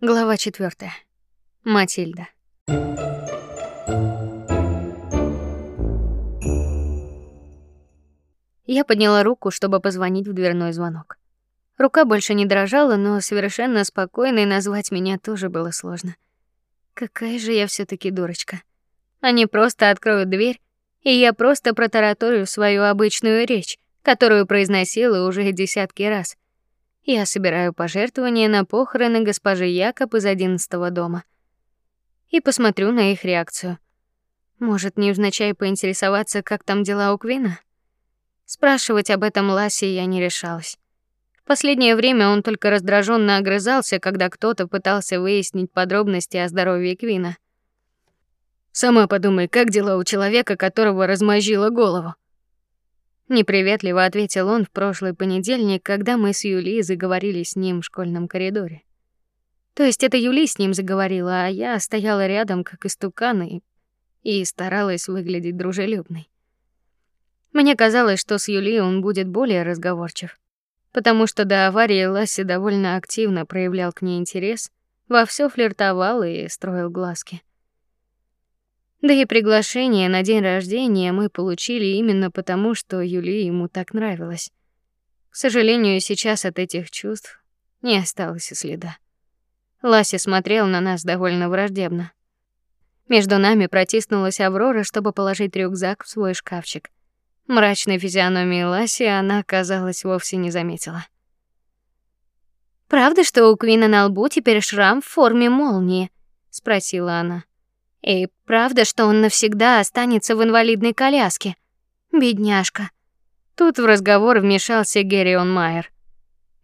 Глава 4. Матильда. Я подняла руку, чтобы позвонить в дверной звонок. Рука больше не дрожала, но совершенно спокойной назвать меня тоже было сложно. Какая же я все таки дурочка. Они просто откроют дверь, и я просто протараторю свою обычную речь, которую произносила уже десятки раз. Я собираю пожертвования на похороны госпожи Якоб из одиннадцатого дома. И посмотрю на их реакцию. Может, не невзначай поинтересоваться, как там дела у Квина? Спрашивать об этом Лассе я не решалась. В последнее время он только раздраженно огрызался, когда кто-то пытался выяснить подробности о здоровье Квина. Сама подумай, как дела у человека, которого размозжило голову. Неприветливо ответил он в прошлый понедельник, когда мы с Юлией заговорили с ним в школьном коридоре. То есть это Юли с ним заговорила, а я стояла рядом, как истукан, и, и старалась выглядеть дружелюбной. Мне казалось, что с Юли он будет более разговорчив, потому что до аварии Ласси довольно активно проявлял к ней интерес, во все флиртовал и строил глазки. Да и приглашение на день рождения мы получили именно потому, что Юли ему так нравилась. К сожалению, сейчас от этих чувств не осталось и следа. Лася смотрел на нас довольно враждебно. Между нами протиснулась Аврора, чтобы положить рюкзак в свой шкафчик. Мрачной физиономии Ласи она, казалось, вовсе не заметила. Правда, что у Квина на лбу теперь шрам в форме молнии, спросила она. И правда, что он навсегда останется в инвалидной коляске. Бедняжка. Тут в разговор вмешался Геррион Майер.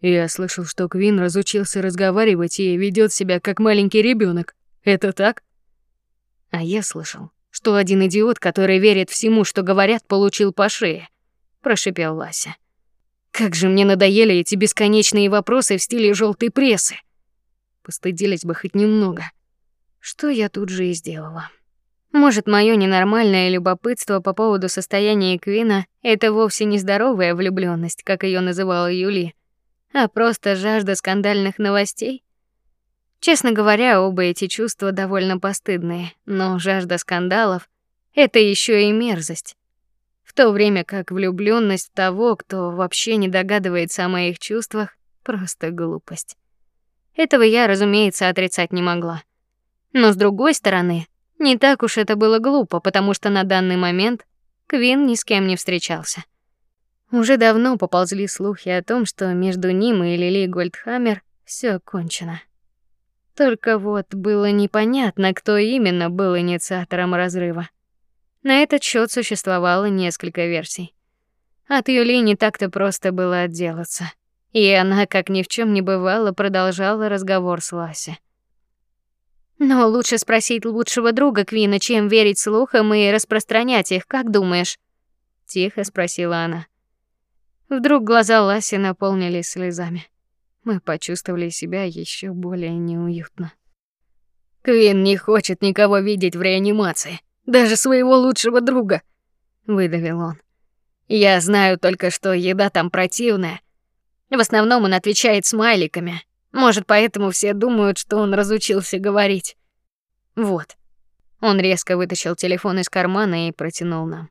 Я слышал, что Квин разучился разговаривать и ведет себя как маленький ребенок. Это так? А я слышал, что один идиот, который верит всему, что говорят, получил по шее, прошипел Лася. Как же мне надоели эти бесконечные вопросы в стиле желтой прессы. Постыдились бы хоть немного. Что я тут же и сделала. Может, моё ненормальное любопытство по поводу состояния Квина это вовсе не здоровая влюблённость, как её называла Юли, а просто жажда скандальных новостей? Честно говоря, оба эти чувства довольно постыдные, но жажда скандалов это ещё и мерзость. В то время как влюблённость в того, кто вообще не догадывается о моих чувствах, просто глупость. Этого я, разумеется, отрицать не могла. Но с другой стороны, не так уж это было глупо, потому что на данный момент Квин ни с кем не встречался. Уже давно поползли слухи о том, что между ним и Лили Гольдхаммер все кончено. Только вот было непонятно, кто именно был инициатором разрыва. На этот счет существовало несколько версий. От Юли не так-то просто было отделаться, и она, как ни в чем не бывало, продолжала разговор с Ласи. Но лучше спросить лучшего друга Квина, чем верить слухам и распространять их, как думаешь? тихо спросила она. Вдруг глаза Ласи наполнились слезами. Мы почувствовали себя еще более неуютно. Квин не хочет никого видеть в реанимации, даже своего лучшего друга, выдавил он. Я знаю только, что еда там противная. В основном он отвечает смайликами, может, поэтому все думают, что он разучился говорить. Вот. Он резко вытащил телефон из кармана и протянул нам.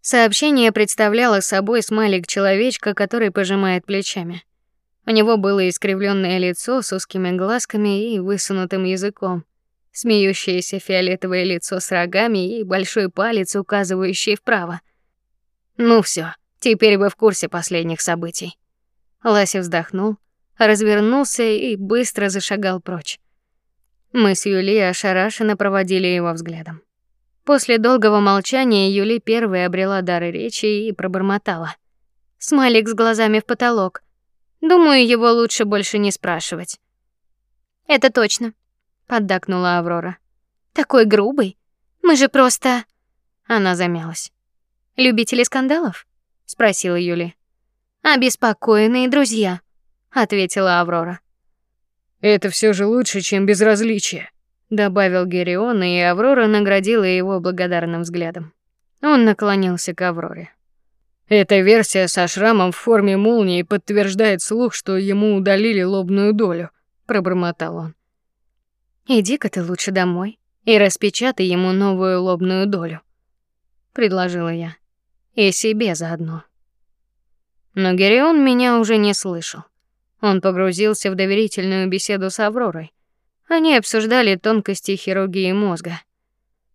Сообщение представляло собой смайлик человечка, который пожимает плечами. У него было искривленное лицо с узкими глазками и высунутым языком, смеющееся фиолетовое лицо с рогами и большой палец, указывающий вправо. Ну все, теперь вы в курсе последних событий. Лася вздохнул, развернулся и быстро зашагал прочь. Мы с Юлией ошарашенно проводили его взглядом. После долгого молчания Юли первой обрела дар речи и пробормотала: "Смайлик с глазами в потолок. Думаю, его лучше больше не спрашивать". "Это точно", поддакнула Аврора. "Такой грубый. Мы же просто..." Она замялась. "Любители скандалов?" спросила Юли. "Обеспокоенные друзья", ответила Аврора. Это все же лучше, чем безразличие, добавил Герион, и Аврора наградила его благодарным взглядом. Он наклонился к Авроре. Эта версия со шрамом в форме молнии подтверждает слух, что ему удалили лобную долю. пробормотал он. Иди-ка ты лучше домой и распечатай ему новую лобную долю, предложила я. И себе заодно. Но Герион меня уже не слышал. Он погрузился в доверительную беседу с Авророй. Они обсуждали тонкости хирургии мозга.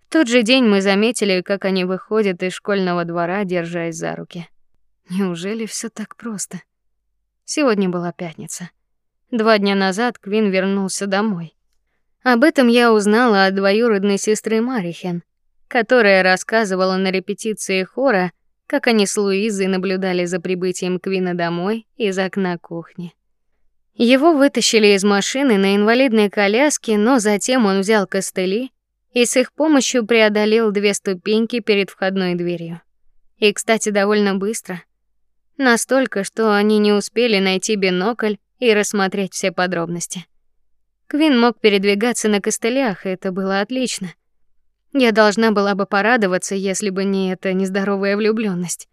В тот же день мы заметили, как они выходят из школьного двора, держась за руки. Неужели все так просто? Сегодня была пятница. Два дня назад Квин вернулся домой. Об этом я узнала от двоюродной сестры Марихен, которая рассказывала на репетиции хора, как они с Луизой наблюдали за прибытием Квина домой из окна кухни. Его вытащили из машины на инвалидной коляске, но затем он взял костыли и с их помощью преодолел две ступеньки перед входной дверью. И, кстати, довольно быстро. Настолько, что они не успели найти бинокль и рассмотреть все подробности. Квин мог передвигаться на костылях, и это было отлично. Я должна была бы порадоваться, если бы не эта нездоровая влюблённость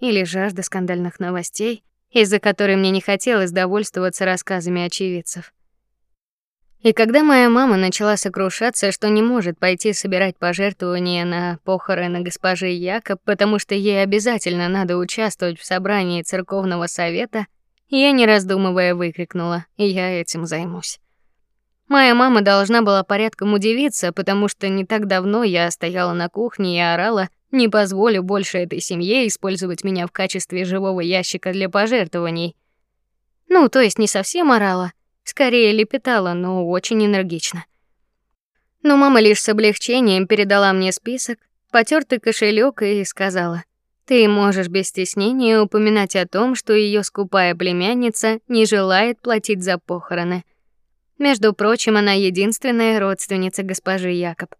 или жажда скандальных новостей, из-за которой мне не хотелось довольствоваться рассказами очевидцев. И когда моя мама начала сокрушаться, что не может пойти собирать пожертвования на похороны госпожи Якоб, потому что ей обязательно надо участвовать в собрании церковного совета, я не раздумывая выкрикнула: "Я этим займусь". Моя мама должна была порядком удивиться, потому что не так давно я стояла на кухне и орала: "Не позволю больше этой семье использовать меня в качестве живого ящика для пожертвований". Ну, то есть не совсем орала, скорее лепетала, но очень энергично. Но мама лишь с облегчением передала мне список, потертый кошелек и сказала: "Ты можешь без стеснения упоминать о том, что ее скупая племянница не желает платить за похороны". Между прочим, она единственная родственница госпожи Якоб.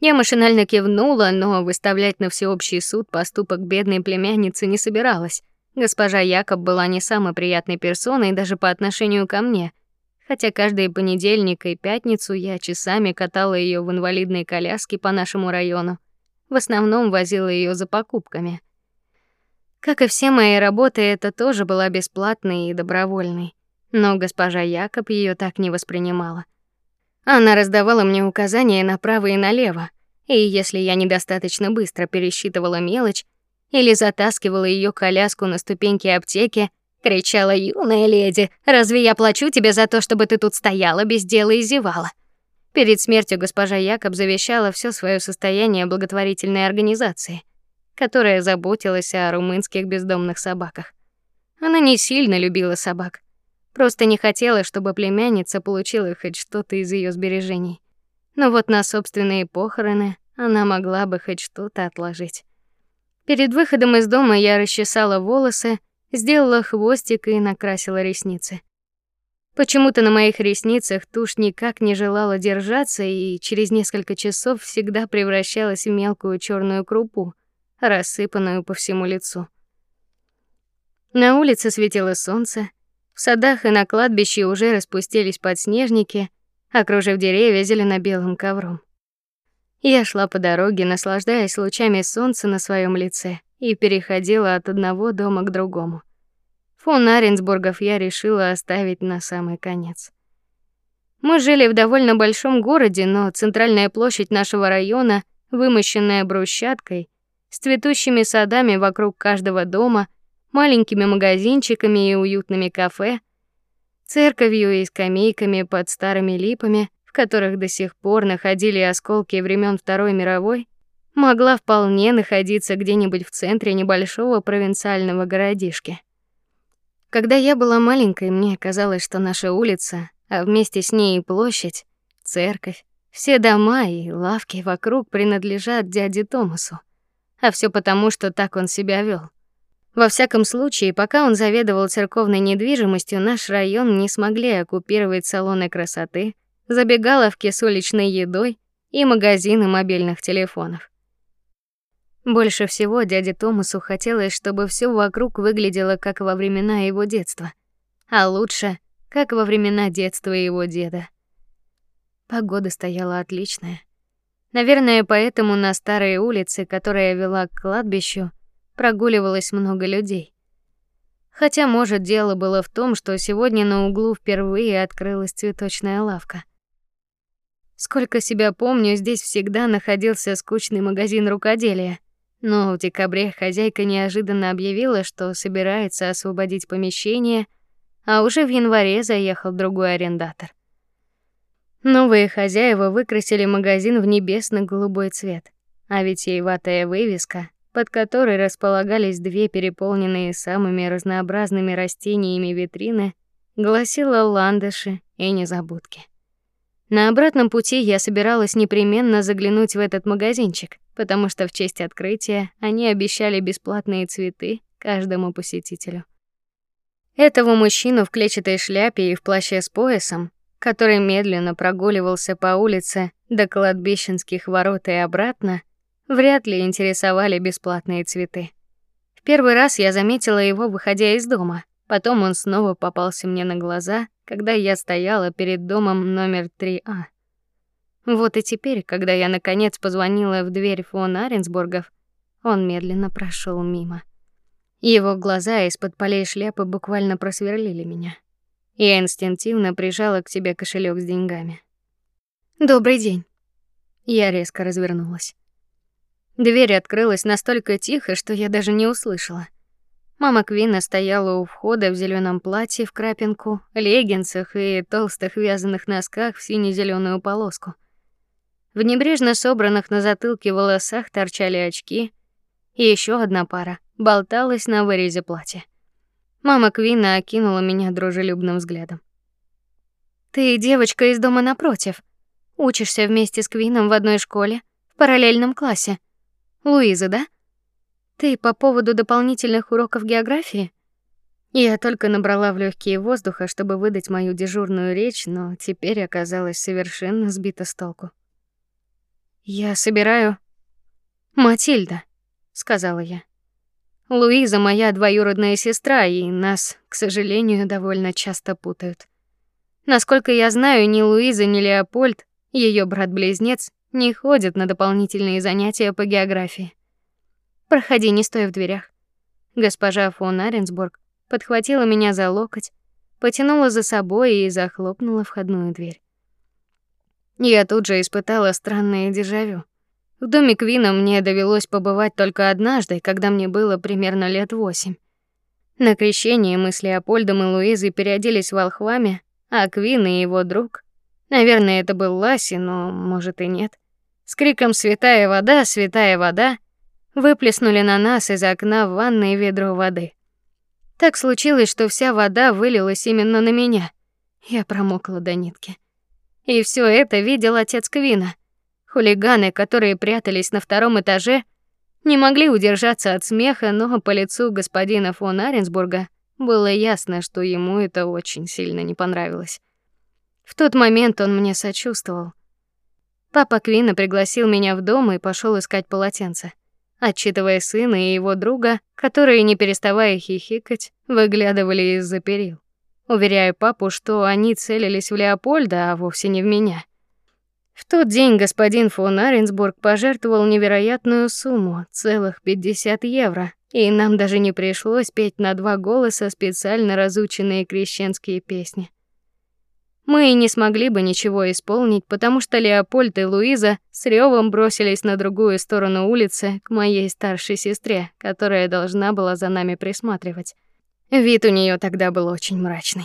Я машинально кивнула, но выставлять на всеобщий суд поступок бедной племянницы не собиралась. Госпожа Якоб была не самой приятной персоной даже по отношению ко мне, хотя каждый понедельник и пятницу я часами катала ее в инвалидной коляске по нашему району. В основном возила ее за покупками. Как и все мои работы, это тоже была бесплатной и добровольной. Но госпожа Якоб ее так не воспринимала. Она раздавала мне указания направо и налево, и если я недостаточно быстро пересчитывала мелочь или затаскивала ее коляску на ступеньки аптеки, кричала: "Юная леди, разве я плачу тебе за то, чтобы ты тут стояла без дела и зевала?" Перед смертью госпожа Якоб завещала все свое состояние благотворительной организации, которая заботилась о румынских бездомных собаках. Она не сильно любила собак, Просто не хотела, чтобы племянница получила хоть что-то из ее сбережений. Но вот на собственные похороны она могла бы хоть что-то отложить. Перед выходом из дома я расчесала волосы, сделала хвостик и накрасила ресницы. Почему-то на моих ресницах тушь никак не желала держаться и через несколько часов всегда превращалась в мелкую черную крупу, рассыпанную по всему лицу. На улице светило солнце, в садах и на кладбище уже распустились подснежники, окружив деревья зелено-белым ковром. Я шла по дороге, наслаждаясь лучами солнца на своем лице, и переходила от одного дома к другому. Фон Аренсбургов я решила оставить на самый конец. Мы жили в довольно большом городе, но центральная площадь нашего района, вымощенная брусчаткой, с цветущими садами вокруг каждого дома, маленькими магазинчиками и уютными кафе, церковью и скамейками под старыми липами, в которых до сих пор находили осколки времен Второй мировой, могла вполне находиться где-нибудь в центре небольшого провинциального городишки. Когда я была маленькой, мне казалось, что наша улица, а вместе с ней и площадь, церковь, все дома и лавки вокруг принадлежат дяде Томасу. А все потому, что так он себя вел. Во всяком случае, пока он заведовал церковной недвижимостью, наш район не смогли оккупировать салоны красоты, забегаловки с уличной едой и магазины мобильных телефонов. Больше всего дяде Томасу хотелось, чтобы все вокруг выглядело как во времена его детства, а лучше, как во времена детства его деда. Погода стояла отличная. Наверное, поэтому на старой улице, которая вела к кладбищу, прогуливалось много людей. Хотя, может, дело было в том, что сегодня на углу впервые открылась цветочная лавка. Сколько себя помню, здесь всегда находился скучный магазин рукоделия. Но в декабре хозяйка неожиданно объявила, что собирается освободить помещение, а уже в январе заехал другой арендатор. Новые хозяева выкрасили магазин в небесно-голубой цвет, а витиеватая вывеска, под которой располагались две переполненные самыми разнообразными растениями витрины, гласила ландыши и незабудки. На обратном пути я собиралась непременно заглянуть в этот магазинчик, потому что в честь открытия они обещали бесплатные цветы каждому посетителю. Этого мужчину в клетчатой шляпе и в плаще с поясом который медленно прогуливался по улице до кладбищенских ворот и обратно, вряд ли интересовали бесплатные цветы. В первый раз я заметила его, выходя из дома. Потом он снова попался мне на глаза, когда я стояла перед домом номер 3А. Вот и теперь, когда я наконец позвонила в дверь фон Аренсбургов, он медленно прошел мимо. Его глаза из-под полей шляпы буквально просверлили меня. Я инстинктивно прижала к себе кошелек с деньгами. Добрый день. Я резко развернулась. Дверь открылась настолько тихо, что я даже не услышала. Мама Квина стояла у входа в зеленом платье в крапинку, леггинсах и толстых вязаных носках в сине зеленую полоску. В небрежно собранных на затылке волосах торчали очки, и еще одна пара болталась на вырезе платья. Мама Квина окинула меня дружелюбным взглядом. Ты девочка из дома напротив. Учишься вместе с Квином в одной школе, в параллельном классе. Луиза, да? Ты по поводу дополнительных уроков географии? Я только набрала в легкие воздуха, чтобы выдать мою дежурную речь, но теперь оказалась совершенно сбита с толку. Я собираю Матильда, сказала я. Луиза моя двоюродная сестра, и нас, к сожалению, довольно часто путают. Насколько я знаю, ни Луиза, ни Леопольд, ее брат-близнец, не ходят на дополнительные занятия по географии. Проходи, не стой в дверях. Госпожа фон Аренсбург подхватила меня за локоть, потянула за собой и захлопнула входную дверь. Я тут же испытала странное дежавю. В доме Квина мне довелось побывать только однажды, когда мне было примерно лет восемь. На крещение мы с Леопольдом и Луизой переоделись волхвами, а Квин и его друг, наверное, это был Ласи, но, может, и нет, с криком «Святая вода, святая вода!» выплеснули на нас из окна в ванной ведро воды. Так случилось, что вся вода вылилась именно на меня. Я промокла до нитки. И все это видел отец Квина. Хулиганы, которые прятались на втором этаже, не могли удержаться от смеха, но по лицу господина фон Аренсбурга было ясно, что ему это очень сильно не понравилось. В тот момент он мне сочувствовал. Папа Квина пригласил меня в дом и пошел искать полотенце, отчитывая сына и его друга, которые не переставая хихикать, выглядывали из-за перил, уверяя папу, что они целились в Леопольда, а вовсе не в меня. В тот день господин фон Аренсбург пожертвовал невероятную сумму, целых 50 евро, и нам даже не пришлось петь на два голоса специально разученные крещенские песни. Мы и не смогли бы ничего исполнить, потому что Леопольд и Луиза с ревом бросились на другую сторону улицы к моей старшей сестре, которая должна была за нами присматривать. Вид у нее тогда был очень мрачный.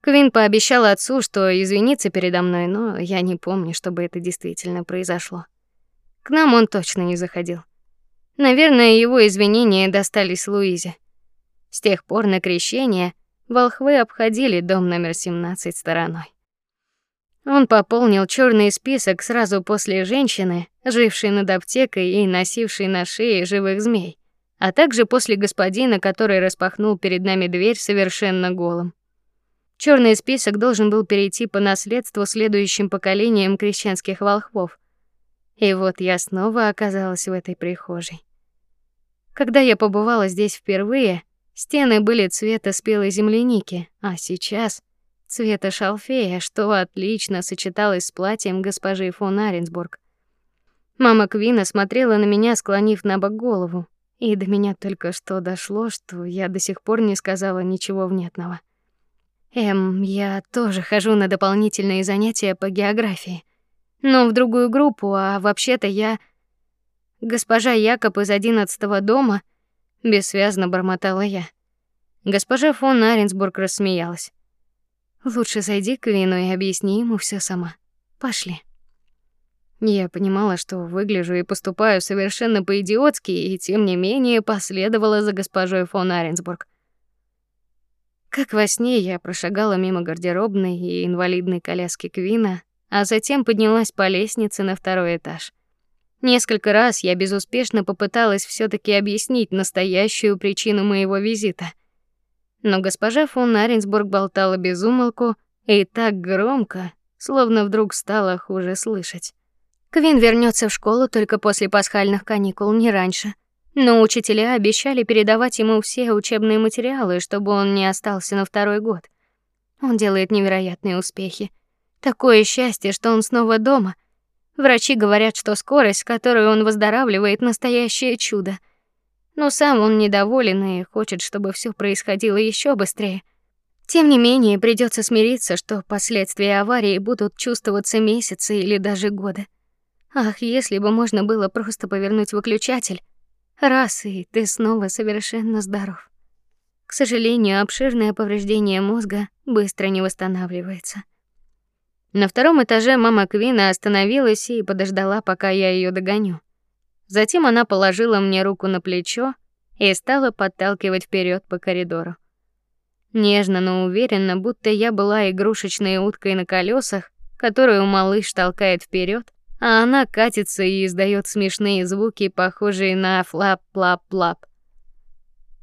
Квин пообещал отцу, что извинится передо мной, но я не помню, чтобы это действительно произошло. К нам он точно не заходил. Наверное, его извинения достались Луизе. С тех пор на крещение волхвы обходили дом номер 17 стороной. Он пополнил черный список сразу после женщины, жившей над аптекой и носившей на шее живых змей, а также после господина, который распахнул перед нами дверь совершенно голым. Черный список должен был перейти по наследству следующим поколениям крещенских волхвов. И вот я снова оказалась в этой прихожей. Когда я побывала здесь впервые, стены были цвета спелой земляники, а сейчас цвета шалфея, что отлично сочеталось с платьем госпожи фон Аренсбург. Мама Квина смотрела на меня, склонив набок голову, и до меня только что дошло, что я до сих пор не сказала ничего внятного. Эм, я тоже хожу на дополнительные занятия по географии, но в другую группу, а вообще-то я госпожа Якоб из одиннадцатого дома, бессвязно бормотала я. Госпожа фон Аренсбург рассмеялась. Лучше зайди к Вину и объясни ему все сама. Пошли. Я понимала, что выгляжу и поступаю совершенно по-идиотски, и тем не менее последовала за госпожой фон Аренсбург. Как во сне я прошагала мимо гардеробной и инвалидной коляски Квина, а затем поднялась по лестнице на второй этаж. Несколько раз я безуспешно попыталась все таки объяснить настоящую причину моего визита. Но госпожа фон Аренсбург болтала без умолку и так громко, словно вдруг стало хуже слышать. Квин вернется в школу только после пасхальных каникул, не раньше. Но учителя обещали передавать ему все учебные материалы, чтобы он не остался на второй год. Он делает невероятные успехи. Такое счастье, что он снова дома. Врачи говорят, что скорость, с которой он выздоравливает, настоящее чудо. Но сам он недоволен и хочет, чтобы все происходило еще быстрее. Тем не менее, придется смириться, что последствия аварии будут чувствоваться месяцы или даже годы. Ах, если бы можно было просто повернуть выключатель, раз и ты снова совершенно здоров. К сожалению, обширное повреждение мозга быстро не восстанавливается. На втором этаже мама Квина остановилась и подождала, пока я ее догоню. Затем она положила мне руку на плечо и стала подталкивать вперед по коридору. Нежно, но уверенно, будто я была игрушечной уткой на колесах, которую малыш толкает вперед, а она катится и издает смешные звуки, похожие на флап-плап-плап.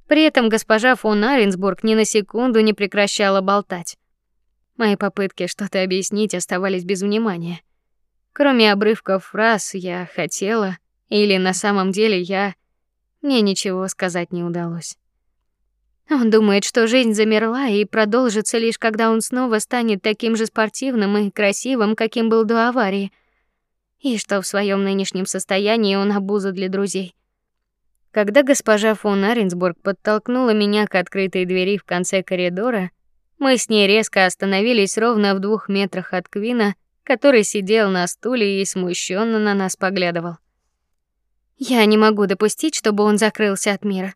При этом госпожа фон Аренсбург ни на секунду не прекращала болтать. Мои попытки что-то объяснить оставались без внимания. Кроме обрывков фраз я хотела или на самом деле я мне ничего сказать не удалось. Он думает, что жизнь замерла и продолжится лишь когда он снова станет таким же спортивным и красивым, каким был до аварии и что в своем нынешнем состоянии он обуза для друзей. Когда госпожа фон Аренсбург подтолкнула меня к открытой двери в конце коридора, мы с ней резко остановились ровно в двух метрах от Квина, который сидел на стуле и смущенно на нас поглядывал. Я не могу допустить, чтобы он закрылся от мира.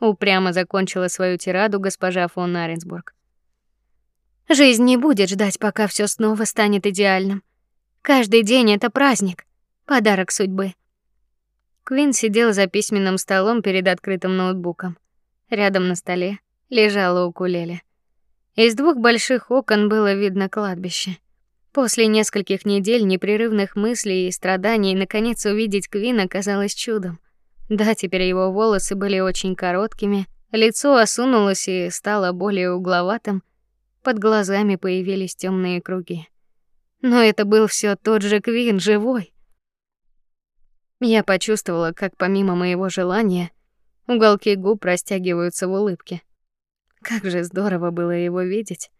Упрямо закончила свою тираду госпожа фон Аренсбург. Жизнь не будет ждать, пока все снова станет идеальным. Каждый день это праздник, подарок судьбы. Квин сидел за письменным столом перед открытым ноутбуком. Рядом на столе лежала укулеле. Из двух больших окон было видно кладбище. После нескольких недель непрерывных мыслей и страданий наконец увидеть Квина казалось чудом. Да, теперь его волосы были очень короткими, лицо осунулось и стало более угловатым, под глазами появились темные круги. Но это был все тот же Квин, живой. Я почувствовала, как помимо моего желания уголки губ растягиваются в улыбке. Как же здорово было его видеть.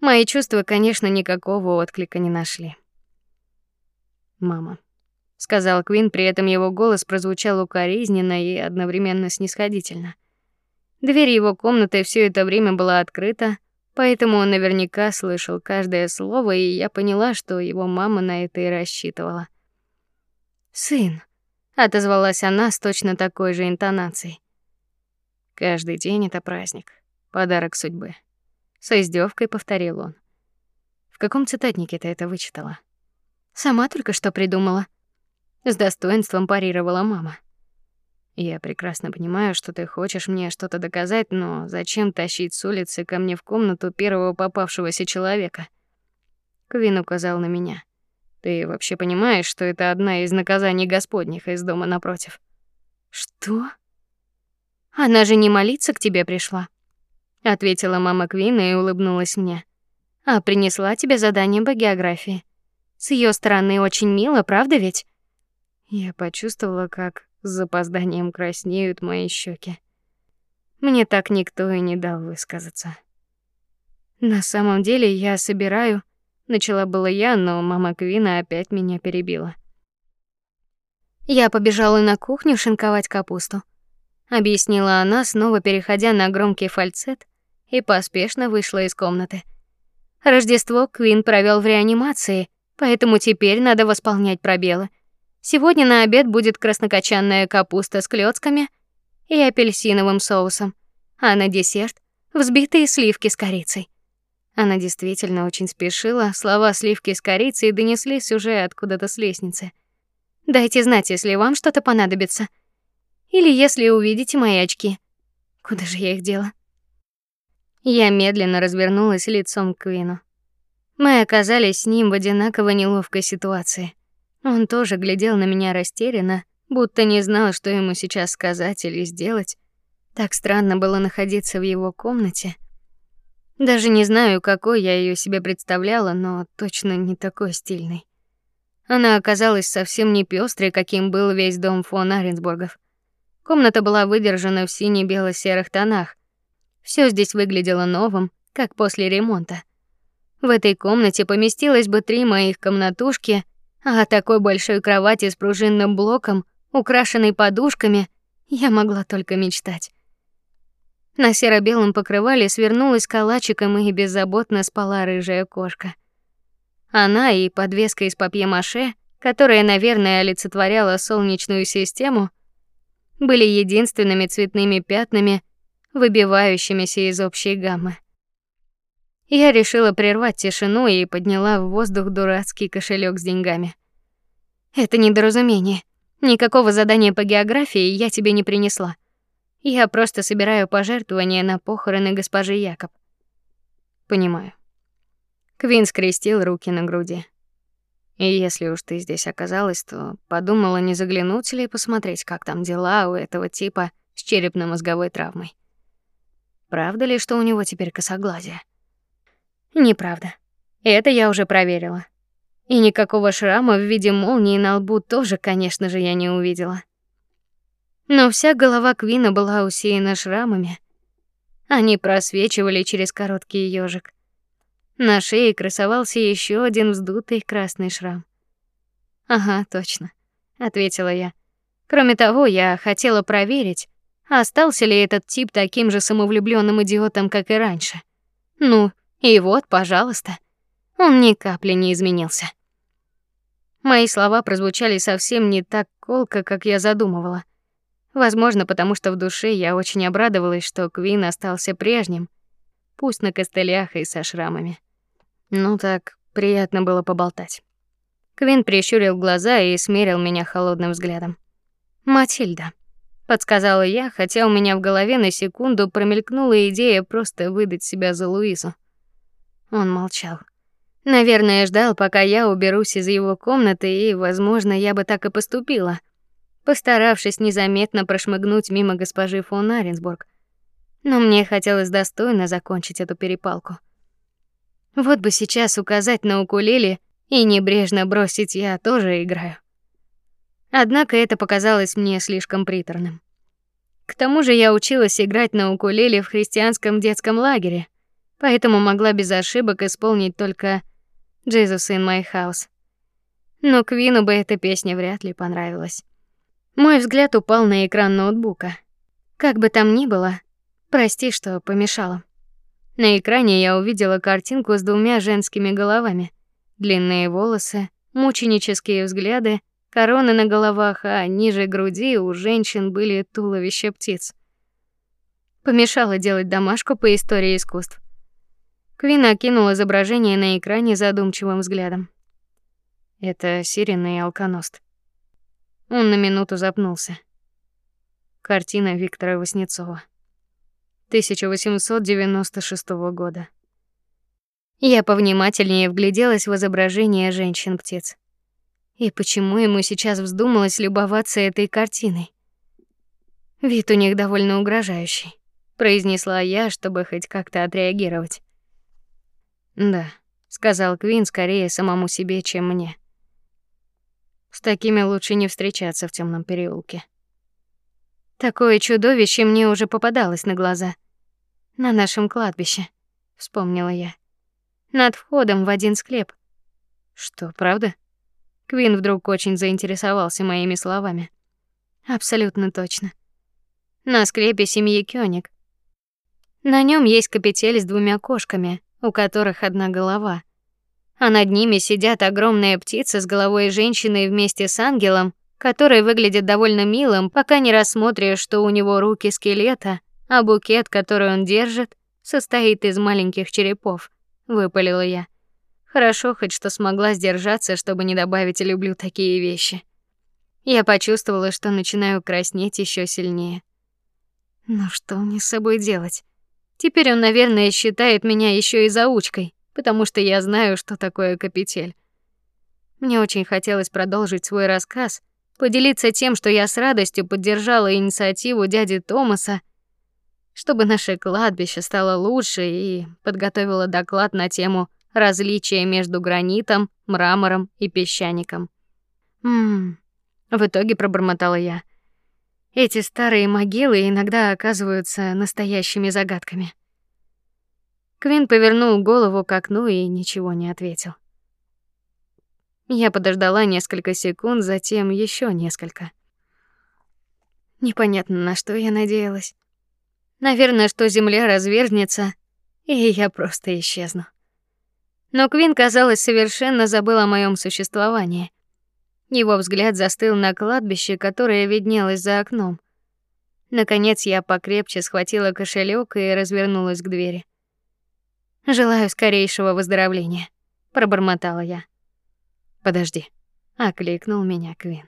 Мои чувства, конечно, никакого отклика не нашли. Мама, сказал Квин, при этом его голос прозвучал укоризненно и одновременно снисходительно. Дверь его комнаты все это время была открыта, Поэтому он наверняка слышал каждое слово, и я поняла, что его мама на это и рассчитывала. Сын, отозвалась она с точно такой же интонацией. Каждый день это праздник, подарок судьбы. С издевкой повторил он. В каком цитатнике ты это вычитала? Сама только что придумала. С достоинством парировала мама. Я прекрасно понимаю, что ты хочешь мне что-то доказать, но зачем тащить с улицы ко мне в комнату первого попавшегося человека? Квин указал на меня. Ты вообще понимаешь, что это одна из наказаний Господних из дома напротив? Что? Она же не молиться к тебе пришла, ответила мама Квина и улыбнулась мне. А принесла тебе задание по географии. С ее стороны очень мило, правда ведь? Я почувствовала, как с запозданием краснеют мои щеки. Мне так никто и не дал высказаться. На самом деле я собираю, начала было я, но мама Квина опять меня перебила. Я побежала на кухню шинковать капусту. объяснила она, снова переходя на громкий фальцет, и поспешно вышла из комнаты. Рождество Квин провел в реанимации, поэтому теперь надо восполнять пробелы. Сегодня на обед будет краснокочанная капуста с клёцками и апельсиновым соусом, а на десерт взбитые сливки с корицей. Она действительно очень спешила, слова сливки с корицей донеслись уже откуда-то с лестницы. Дайте знать, если вам что-то понадобится. Или если увидите мои очки. Куда же я их дела? Я медленно развернулась лицом к Квину. Мы оказались с ним в одинаково неловкой ситуации. Он тоже глядел на меня растерянно, будто не знал, что ему сейчас сказать или сделать. Так странно было находиться в его комнате. Даже не знаю, какой я ее себе представляла, но точно не такой стильной. Она оказалась совсем не пестрой, каким был весь дом фон Аренсбургов. Комната была выдержана в сине-бело-серых тонах. Все здесь выглядело новым, как после ремонта. В этой комнате поместилось бы три моих комнатушки, а такой большой кровати с пружинным блоком, украшенной подушками, я могла только мечтать. На серо-белом покрывале свернулась калачиком и беззаботно спала рыжая кошка. Она и подвеска из папье-маше, которая, наверное, олицетворяла солнечную систему, были единственными цветными пятнами, выбивающимися из общей гаммы. Я решила прервать тишину и подняла в воздух дурацкий кошелек с деньгами. Это недоразумение. Никакого задания по географии я тебе не принесла. Я просто собираю пожертвования на похороны госпожи Якоб. Понимаю. Квин скрестил руки на груди. И если уж ты здесь оказалась, то подумала, не заглянуть ли и посмотреть, как там дела у этого типа с черепно-мозговой травмой. Правда ли, что у него теперь косоглазие? Неправда. Это я уже проверила. И никакого шрама в виде молнии на лбу тоже, конечно же, я не увидела но вся голова Квина была усеяна шрамами. Они просвечивали через короткий ежик. На шее красовался еще один вздутый красный шрам. Ага, точно, ответила я. Кроме того, я хотела проверить, остался ли этот тип таким же самовлюбленным идиотом, как и раньше. Ну, и вот, пожалуйста. Он ни капли не изменился. Мои слова прозвучали совсем не так колко, как я задумывала. Возможно, потому что в душе я очень обрадовалась, что Квин остался прежним, пусть на костылях и со шрамами. Ну так, приятно было поболтать. Квин прищурил глаза и смерил меня холодным взглядом. Матильда, подсказала я, хотя у меня в голове на секунду промелькнула идея просто выдать себя за Луизу. Он молчал. Наверное, ждал, пока я уберусь из его комнаты, и, возможно, я бы так и поступила постаравшись незаметно прошмыгнуть мимо госпожи фон Аренсбург. Но мне хотелось достойно закончить эту перепалку. Вот бы сейчас указать на укулеле и небрежно бросить я тоже играю. Однако это показалось мне слишком приторным. К тому же я училась играть на укулеле в христианском детском лагере, поэтому могла без ошибок исполнить только Jesus in my house. Но Квину бы эта песня вряд ли понравилась. Мой взгляд упал на экран ноутбука. Как бы там ни было, прости, что помешала. На экране я увидела картинку с двумя женскими головами. Длинные волосы, мученические взгляды, короны на головах, а ниже груди у женщин были туловища птиц. Помешала делать домашку по истории искусств. Квин окинул изображение на экране задумчивым взглядом. Это сирена и алконост. Он на минуту запнулся. Картина Виктора Васнецова. 1896 года. Я повнимательнее вгляделась в изображение женщин-птиц. И почему ему сейчас вздумалось любоваться этой картиной? Вид у них довольно угрожающий, произнесла я, чтобы хоть как-то отреагировать. Да, сказал Квин скорее самому себе, чем мне. С такими лучше не встречаться в темном переулке. Такое чудовище мне уже попадалось на глаза на нашем кладбище, вспомнила я. Над входом в один склеп. Что, правда? Квин вдруг очень заинтересовался моими словами. Абсолютно точно. на склепе семьи Кёник. На нем есть капитель с двумя кошками, у которых одна голова. А над ними сидят огромные птицы с головой женщины вместе с ангелом, который выглядит довольно милым, пока не рассмотришь, что у него руки скелета, а букет, который он держит, состоит из маленьких черепов, выпалила я. Хорошо хоть что смогла сдержаться, чтобы не добавить люблю такие вещи. Я почувствовала, что начинаю краснеть еще сильнее. Ну что мне с собой делать? Теперь он, наверное, считает меня еще и заучкой, потому что я знаю, что такое капитель. Мне очень хотелось продолжить свой рассказ, поделиться тем, что я с радостью поддержала инициативу дяди Томаса, чтобы наше кладбище стало лучше и подготовила доклад на тему различия между гранитом, мрамором и песчаником. Мм. В итоге пробормотала я. Эти старые могилы иногда оказываются настоящими загадками. Квин повернул голову к окну и ничего не ответил. Я подождала несколько секунд, затем еще несколько. Непонятно, на что я надеялась. Наверное, что земля разверзнется, и я просто исчезну. Но Квин, казалось, совершенно забыл о моем существовании. Его взгляд застыл на кладбище, которое виднелось за окном. Наконец я покрепче схватила кошелек и развернулась к двери. Желаю скорейшего выздоровления, пробормотала я. Подожди, окликнул меня Квин.